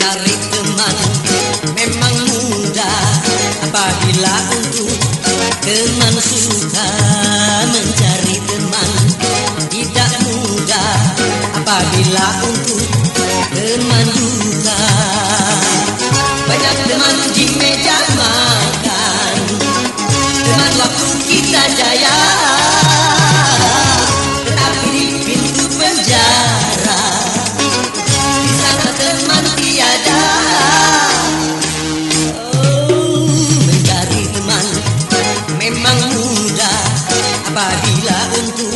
cari teman. Memang mudah apabila untuk teman suka mencari teman. Tidak mudah apabila untuk teman duka banyak teman di meja Apabila untuk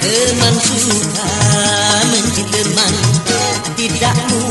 teman suka Menci teman. Tidak mudah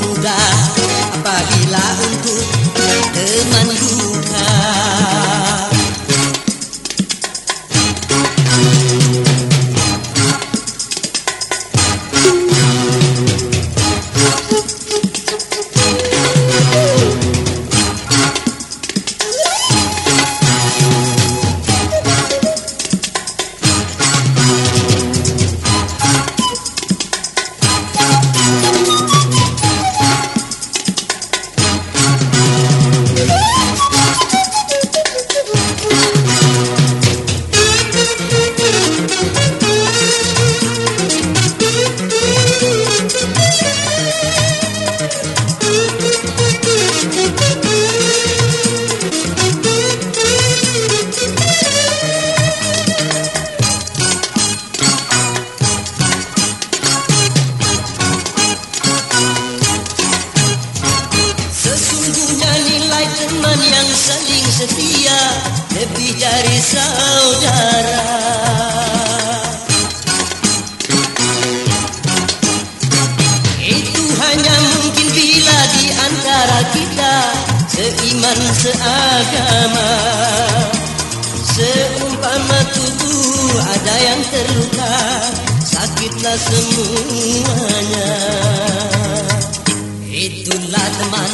Lebih dari saudara. Itu hanya mungkin bila di antara kita Seiman seagama. Seumpama tubuh ada yang terluka Sakitlah semuanya. Itulah teman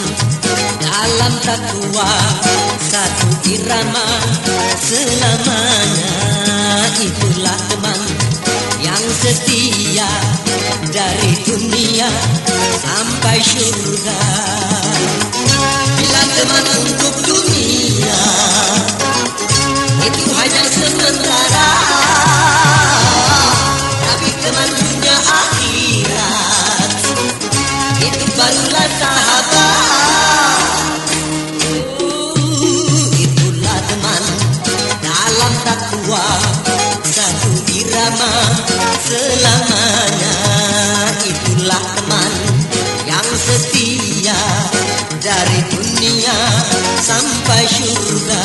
dalam takwa Satu irama selamanya Itulah teman yang setia Dari dunia sampai syurga Bila teman untuk dunia Itu hanya sementara dunia sampai syurga.